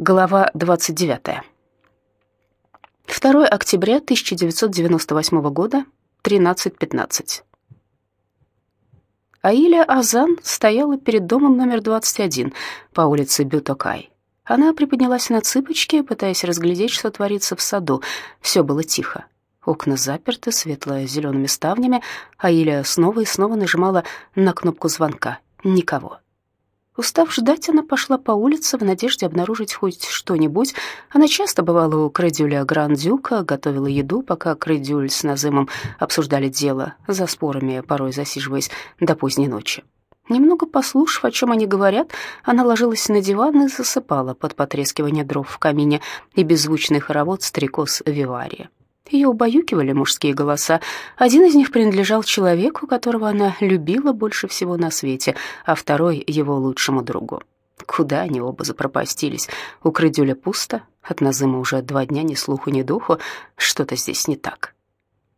Глава 29. 2 октября 1998 года, 13.15. Аиля Азан стояла перед домом номер 21 по улице Бютокай. Она приподнялась на цыпочки, пытаясь разглядеть, что творится в саду. Все было тихо. Окна заперты светло-зелеными ставнями. Аиля снова и снова нажимала на кнопку звонка. Никого. Устав ждать, она пошла по улице в надежде обнаружить хоть что-нибудь. Она часто бывала у Кредюля Грандюка, готовила еду, пока Кредюль с Назымом обсуждали дело, за спорами, порой засиживаясь до поздней ночи. Немного послушав, о чем они говорят, она ложилась на диван и засыпала под потрескивание дров в камине и беззвучный хоровод стрекоз Вивария. Ее убаюкивали мужские голоса. Один из них принадлежал человеку, которого она любила больше всего на свете, а второй — его лучшему другу. Куда они оба запропастились? У Крыдюля пусто, от Назыма уже два дня ни слуху, ни духу. Что-то здесь не так.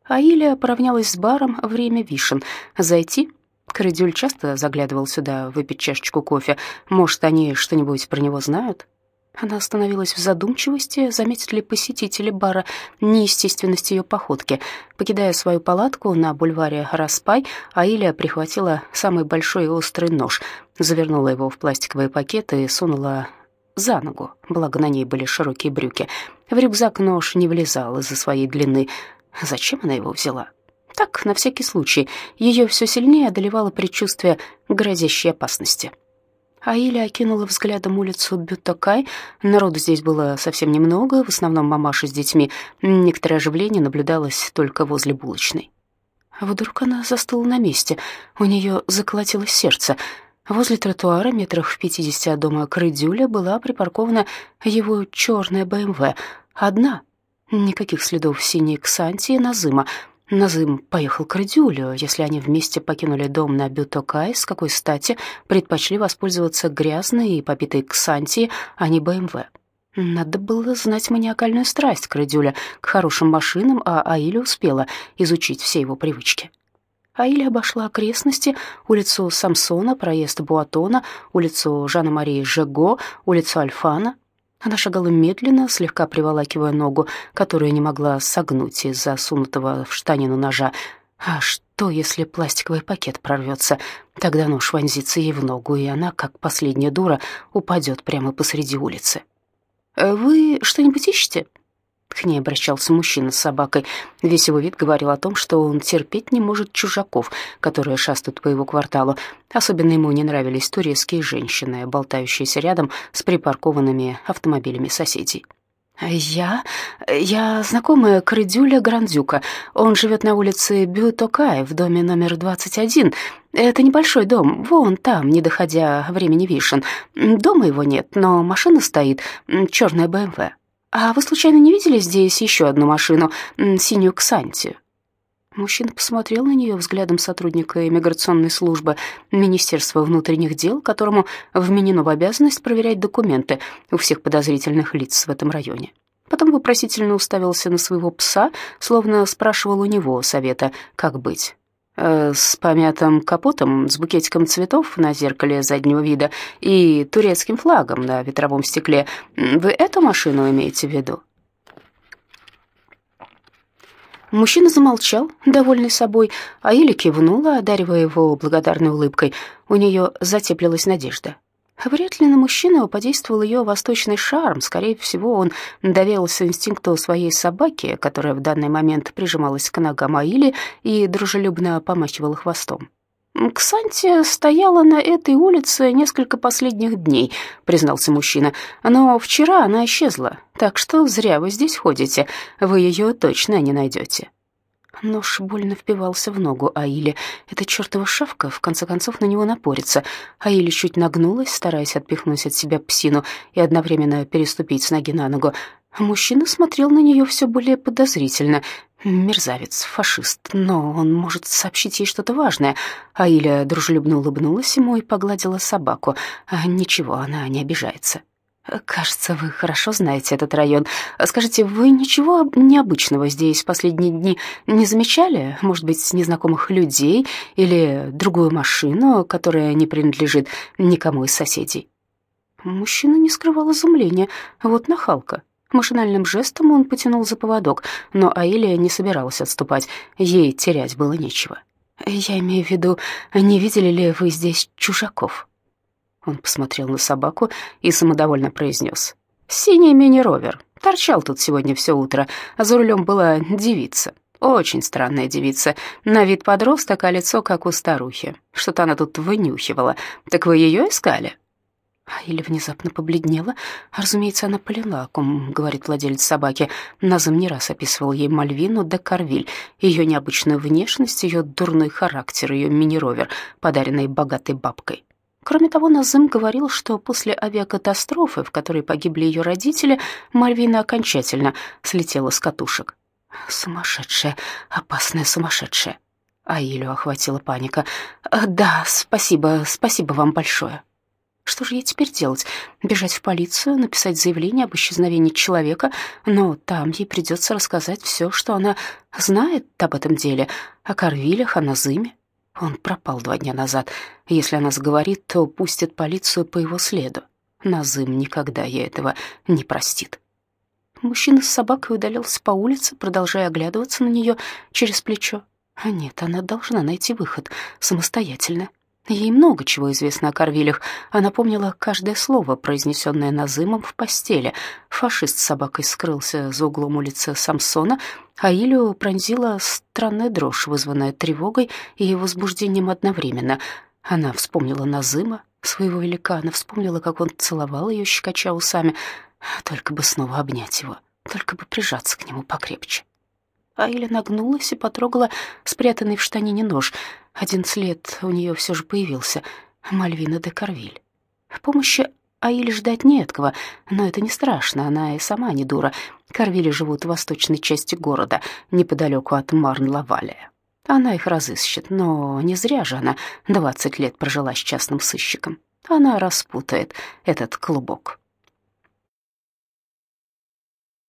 А Илия поравнялась с баром «Время вишен». «Зайти?» Крыдюль часто заглядывал сюда выпить чашечку кофе. Может, они что-нибудь про него знают? Она остановилась в задумчивости, заметят ли посетители бара неестественность ее походки. Покидая свою палатку на бульваре Распай, Аиля прихватила самый большой и острый нож, завернула его в пластиковые пакеты и сунула за ногу, благо на ней были широкие брюки. В рюкзак нож не влезал из-за своей длины. Зачем она его взяла? Так, на всякий случай. Ее все сильнее одолевало предчувствие грозящей опасности. Аиля окинула взглядом улицу Бютакай. Народу здесь было совсем немного, в основном мамаши с детьми. Некоторое оживление наблюдалось только возле булочной. Вдруг она застыла на месте. У нее заколотилось сердце. Возле тротуара, метрах в пятидесяти от дома Крыдюля, была припаркована его черная БМВ. Одна. Никаких следов синей Ксантии Назыма. Назым поехал к Радиулю. Если они вместе покинули дом на Бютокай, с какой стати предпочли воспользоваться грязной и побитой Ксанти, а не БМВ? Надо было знать маниакальную страсть Крадюля к хорошим машинам, а Аиля успела изучить все его привычки. Аиля обошла окрестности, улицу Самсона, проезд Буатона, улицу Жана-Марии Жего, улицу Альфана, она шагала медленно, слегка приволакивая ногу, которую не могла согнуть из-за сунутого в штанину ножа. А что, если пластиковый пакет прорвется? Тогда нож вонзится ей в ногу, и она, как последняя дура, упадет прямо посреди улицы. «Вы что-нибудь ищете?» К ней обращался мужчина с собакой. Весь его вид говорил о том, что он терпеть не может чужаков, которые шастают по его кварталу. Особенно ему не нравились турецкие женщины, болтающиеся рядом с припаркованными автомобилями соседей. «Я... я знакомая Крыдюля Грандюка. Он живет на улице Бютокай в доме номер 21. Это небольшой дом, вон там, не доходя времени вишен. Дома его нет, но машина стоит, черная БМВ. «А вы случайно не видели здесь еще одну машину, синюю Ксантию?» Мужчина посмотрел на нее взглядом сотрудника иммиграционной службы Министерства внутренних дел, которому вменено в обязанность проверять документы у всех подозрительных лиц в этом районе. Потом вопросительно уставился на своего пса, словно спрашивал у него совета, как быть. Э, с помятым капотом, с букетиком цветов на зеркале заднего вида и турецким флагом на ветровом стекле. Вы эту машину имеете в виду?» Мужчина замолчал, довольный собой, а Иля кивнула, одаривая его благодарной улыбкой. У нее затеплилась надежда. Вряд ли на мужчину подействовал ее восточный шарм. Скорее всего, он доверился инстинкту своей собаки, которая в данный момент прижималась к ногам Аили и дружелюбно помахивала хвостом. «Ксанти стояла на этой улице несколько последних дней», — признался мужчина. «Но вчера она исчезла, так что зря вы здесь ходите. Вы ее точно не найдете». Нож больно впивался в ногу Аили. Эта чертова шавка, в конце концов, на него напорится. Аили чуть нагнулась, стараясь отпихнуть от себя псину и одновременно переступить с ноги на ногу. Мужчина смотрел на нее все более подозрительно. Мерзавец, фашист, но он может сообщить ей что-то важное. Аиля дружелюбно улыбнулась ему и погладила собаку. А ничего, она не обижается. «Кажется, вы хорошо знаете этот район. Скажите, вы ничего необычного здесь в последние дни не замечали? Может быть, незнакомых людей или другую машину, которая не принадлежит никому из соседей?» Мужчина не скрывал изумления. Вот нахалка. Машинальным жестом он потянул за поводок, но Аилия не собиралась отступать. Ей терять было нечего. «Я имею в виду, не видели ли вы здесь чужаков?» Он посмотрел на собаку и самодовольно произнес. «Синий мини-ровер. Торчал тут сегодня все утро, а за рулем была девица. Очень странная девица. На вид подросток, а лицо как у старухи. Что-то она тут вынюхивала. Так вы ее искали?» А или внезапно побледнела. Разумеется, она поняла, о ком говорит владелец собаки. Назым не раз описывал ей Мальвину де Карвиль, ее необычную внешность, ее дурной характер, ее мини-ровер, подаренный богатой бабкой. Кроме того, Назым говорил, что после авиакатастрофы, в которой погибли ее родители, Мальвина окончательно слетела с катушек. Сумасшедшая, опасная сумасшедшая. Аилю охватила паника. «Да, спасибо, спасибо вам большое». Что же ей теперь делать? Бежать в полицию, написать заявление об исчезновении человека? Но там ей придется рассказать все, что она знает об этом деле, о Карвилях, о Назыме. Он пропал два дня назад. Если она заговорит, то пустит полицию по его следу. Назым никогда ей этого не простит. Мужчина с собакой удалился по улице, продолжая оглядываться на нее через плечо. А нет, она должна найти выход самостоятельно. Ей много чего известно о Корвилях. Она помнила каждое слово, произнесенное Назымом в постели. Фашист с собакой скрылся за углом улицы Самсона, а Илю пронзила странная дрожь, вызванная тревогой и возбуждением одновременно. Она вспомнила Назыма, своего великана, вспомнила, как он целовал ее, щекоча усами. Только бы снова обнять его, только бы прижаться к нему покрепче. Аиля нагнулась и потрогала спрятанный в штанине нож. Один след у нее все же появился — Мальвина де Карвиль. Помощи Аиле ждать не от кого, но это не страшно, она и сама не дура. Карвили живут в восточной части города, неподалеку от Марн-Лавалия. Она их разыщет, но не зря же она двадцать лет прожила с частным сыщиком. Она распутает этот клубок.